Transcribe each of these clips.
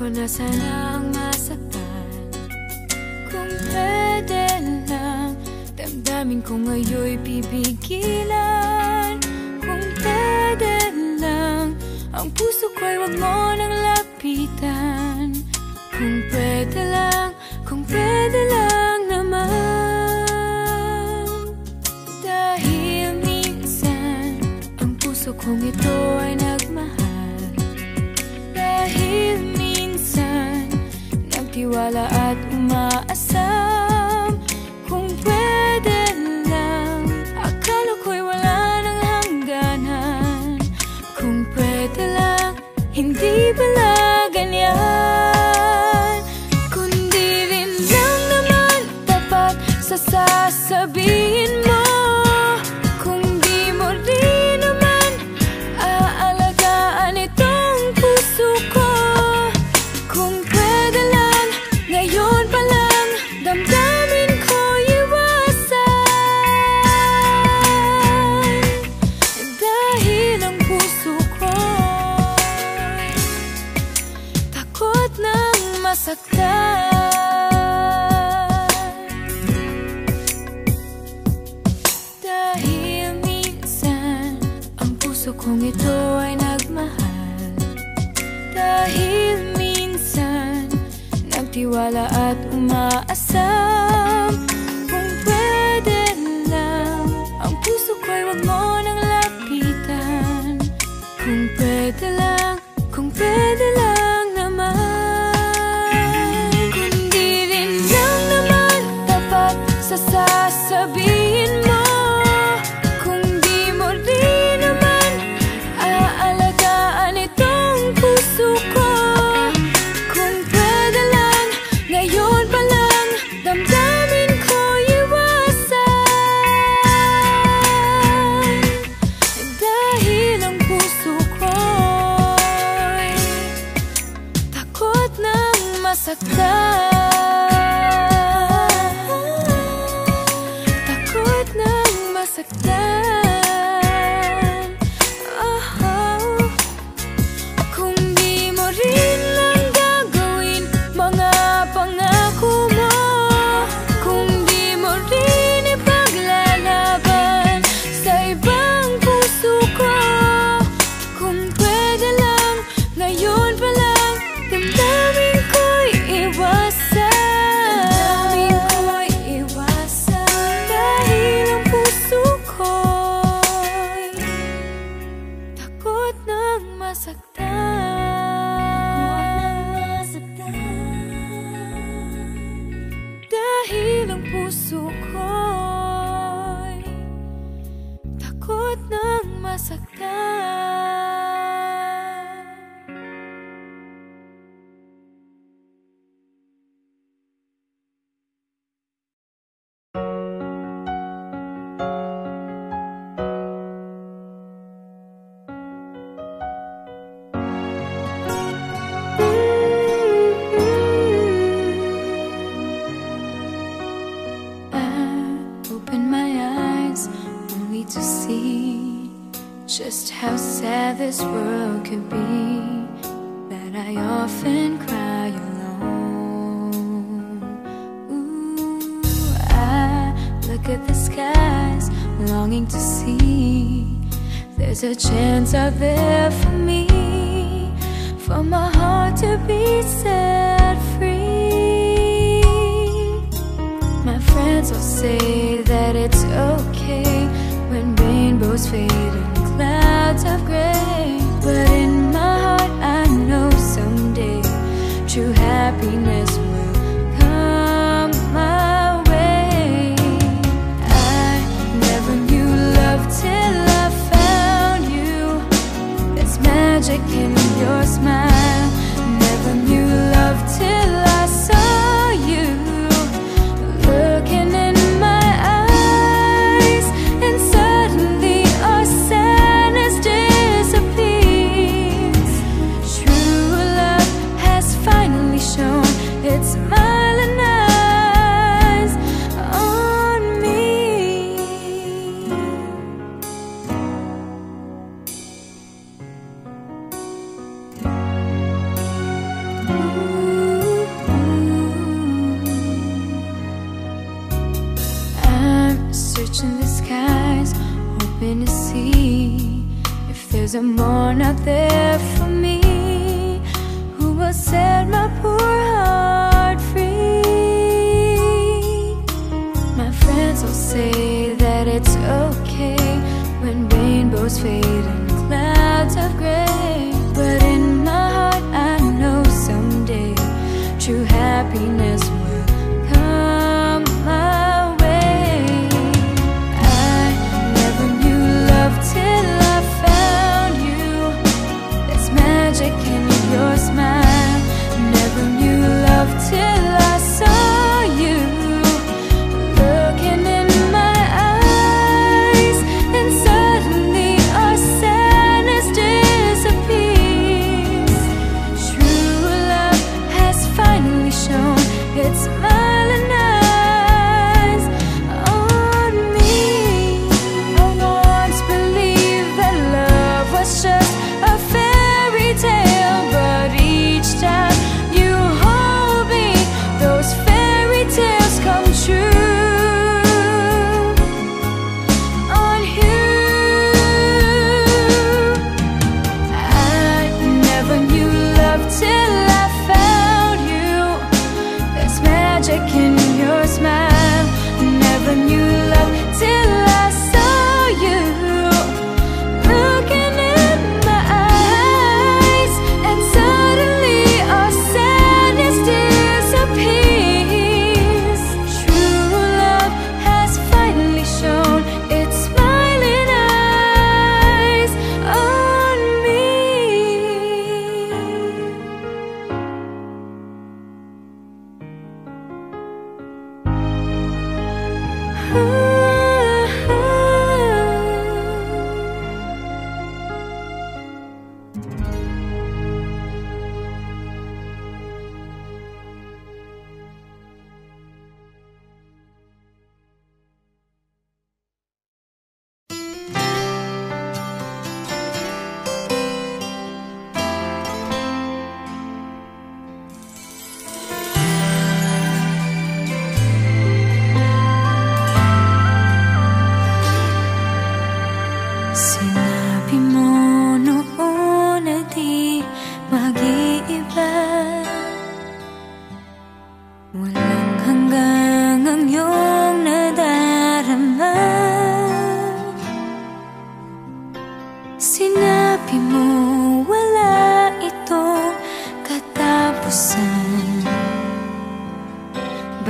ko na sana ang masaktan. Kung pwede lang Damdamin ko ngayon pipigilan. Kung pwede lang Ang puso ko'y wag mo nang lapitan. Kung pwede lang Kung pwede lang naman. Dahil minsan Ang puso kong ito ay na nagtitiwala at umaasam. Kung pwede lang Akala ko'y wala ng hangganan. Kung pwede lang Hindi pala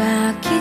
back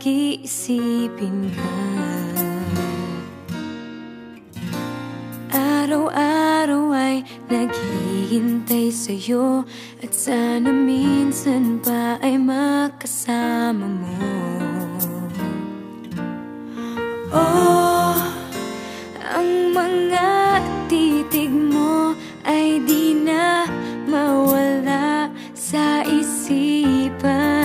pag iisipin ka. Araw-araw ay naghihintay sa'yo At sana minsan pa ay makasama mo. Oh, ang mga titig mo ay di na mawala sa isipan.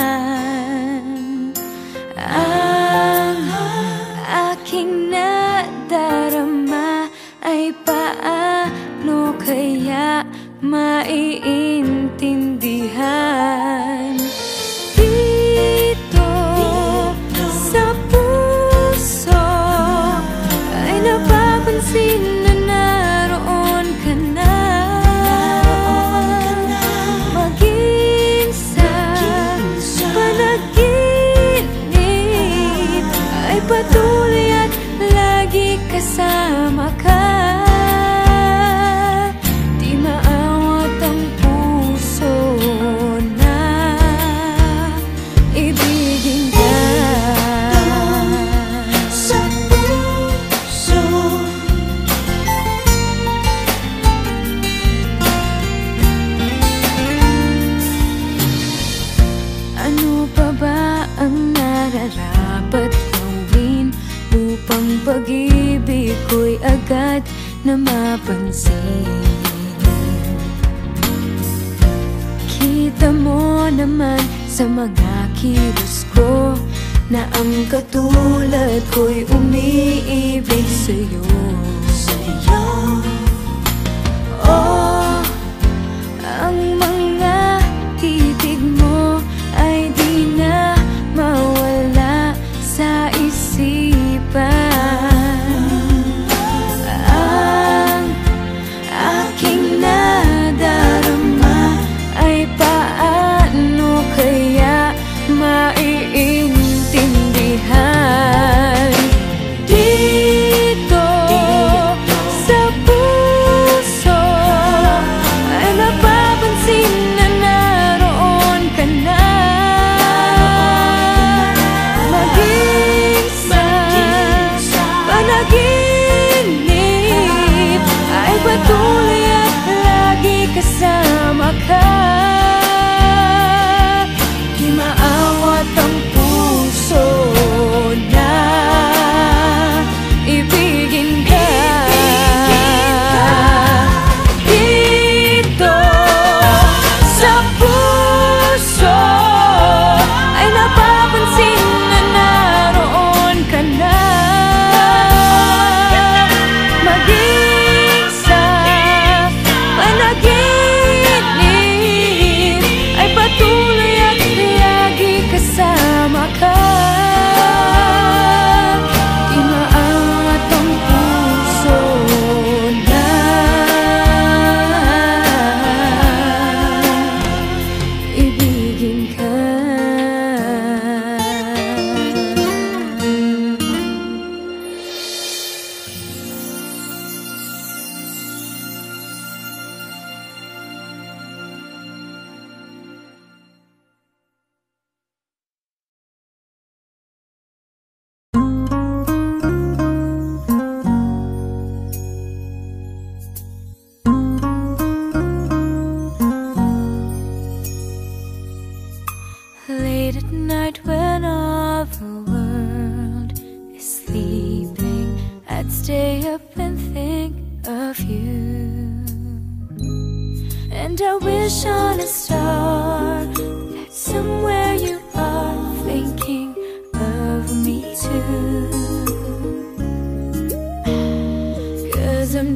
aking nadarama ay paano kaya maiintindihan? Ano pa ba ang nararapat gawin Upang pag-ibig ko'y agad na mapansin? Kita mo naman sa mga kilos ko Na ang katulad ko'y umiibig sa'yo. Sa'yo. Oh. não.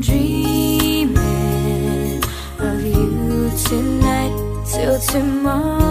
Dreaming of you tonight till tomorrow.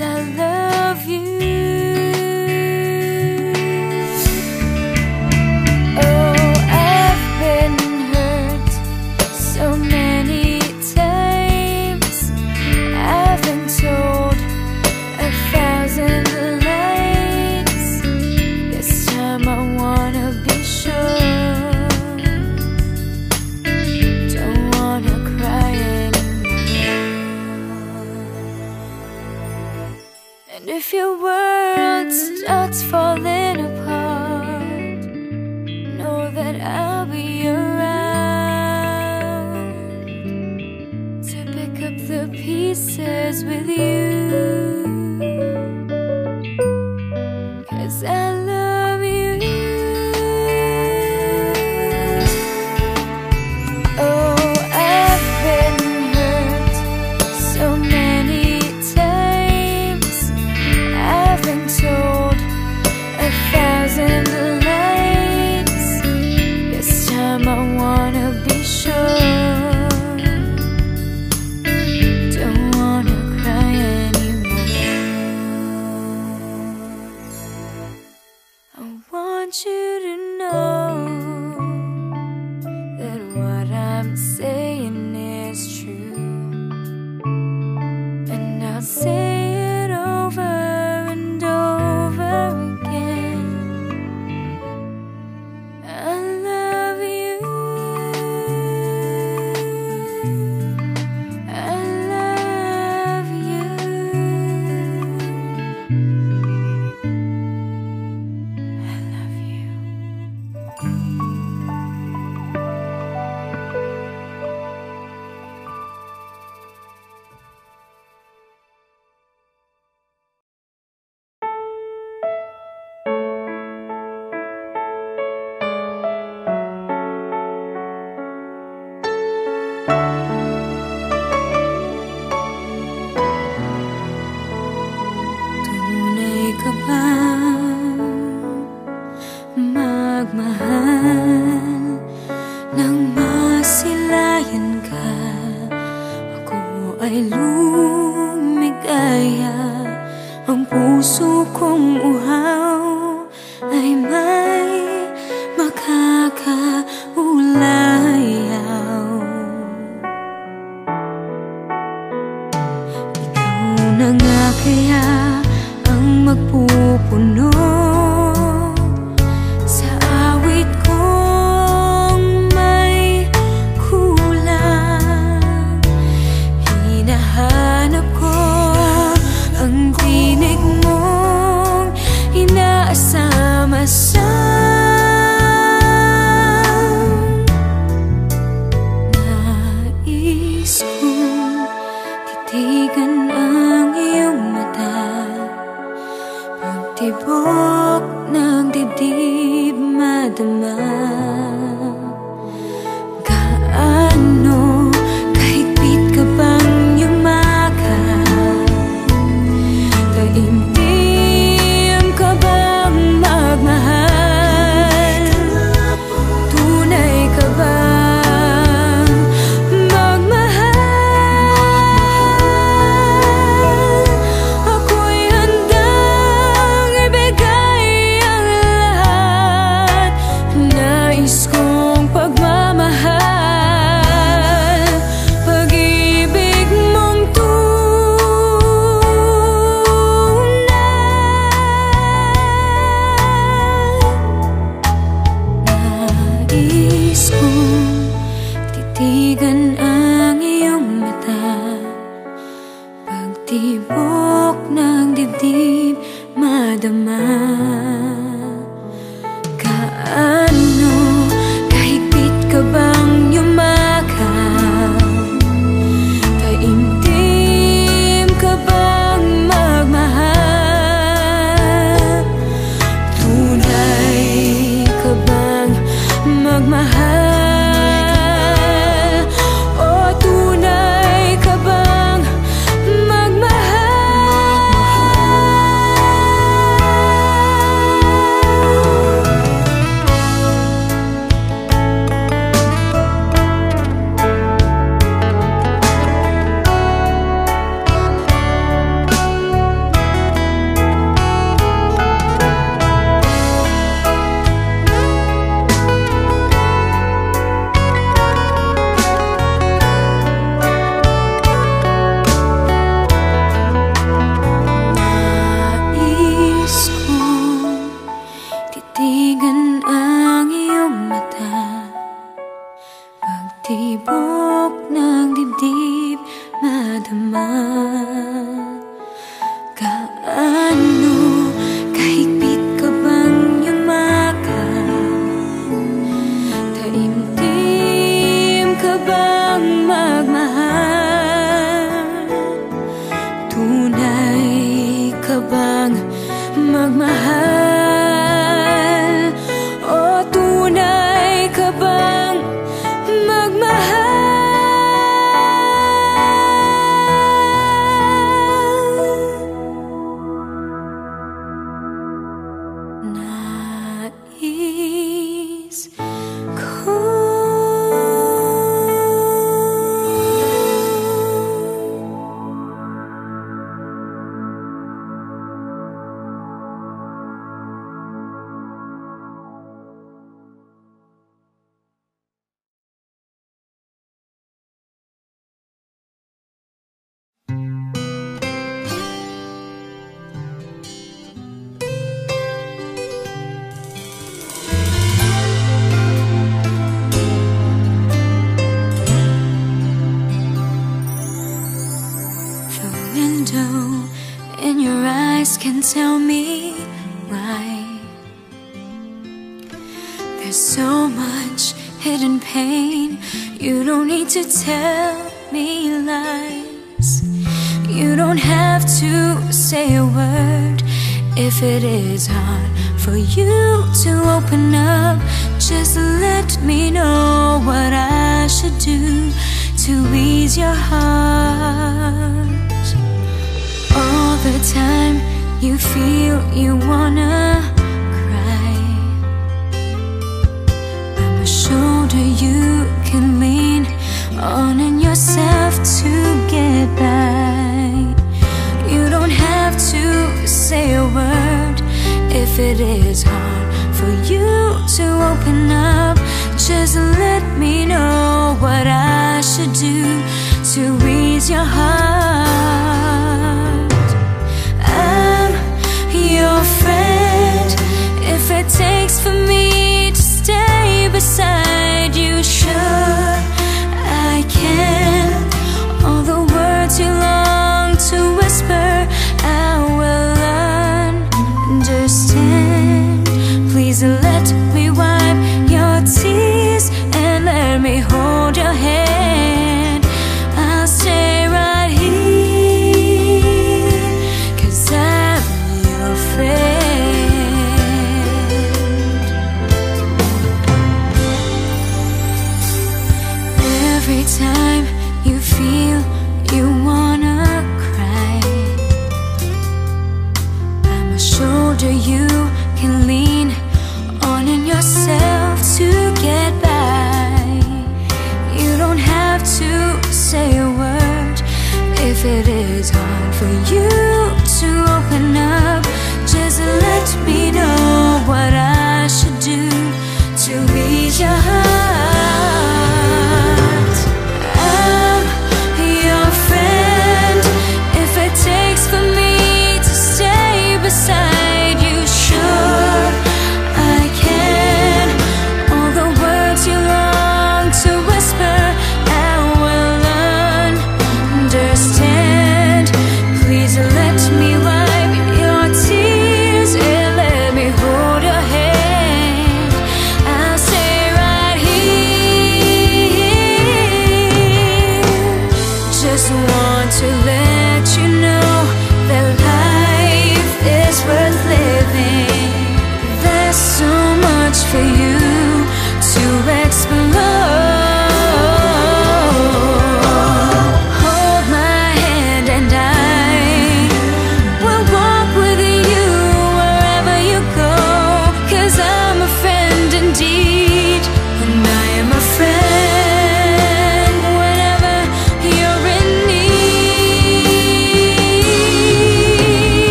I love you. Na nga kaya ang magpupuno